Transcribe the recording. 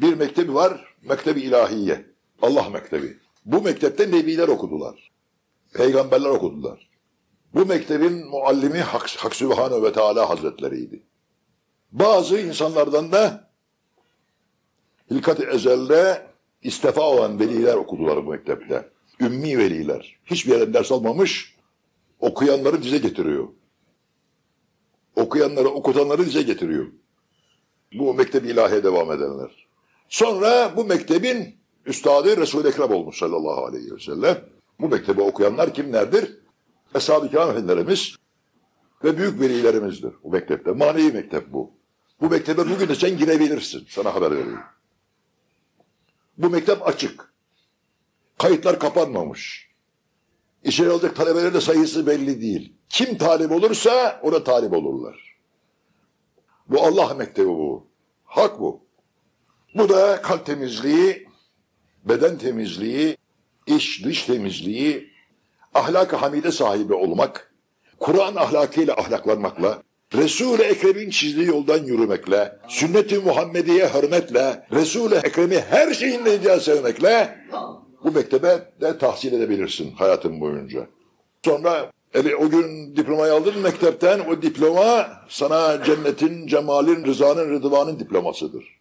bir mektebi var, mektebi ilahiye. Allah mektebi. Bu mektepte nebiler okudular. Peygamberler okudular. Bu mektebin muallimi Hak, Hak Sübhanehu ve Teala Hazretleriydi. Bazı insanlardan da hilkat-ı ezelde istifa olan veliler okudular bu mektepte. Ümmi veliler. Hiçbir yerden ders almamış, okuyanları dize getiriyor. Okuyanları, okutanları dize getiriyor. Bu mektebi ilahiye devam edenler. Sonra bu mektebin üstadı Resul-i Ekrem olmuş sallallahu aleyhi ve sellem. Bu mektebi okuyanlar kimlerdir? Eshab-ı Kiram Efendilerimiz ve büyük velilerimizdir bu mektepte. Manevi mektep bu. Bu mektebe bugün de sen girebilirsin. Sana haber vereyim. Bu mektep açık. Kayıtlar kapanmamış. İçeri alacak talebelerin de sayısı belli değil. Kim talip olursa ona talip olurlar. Bu Allah mektebi bu. Hak bu. Bu da kalp temizliği, beden temizliği, iç dış temizliği, ahlak-ı hamide sahibi olmak, Kur'an ahlakıyla ahlaklanmakla, Resul-i Ekrem'in çizdiği yoldan yürümekle, sünnet-i Muhammediye hürmetle, Resul-i Ekrem'i her şeyinden sevmekle bu mektebe de tahsil edebilirsin hayatın boyunca. Sonra eli o gün diplomayı aldın mektepten, o diploma sana cennetin, cemalin, rızanın, rıdvanın diplomasıdır.